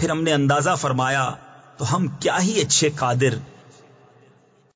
پھر ہم نے اندازہ فرمایا تو ہم کیا ہی اچھے قادر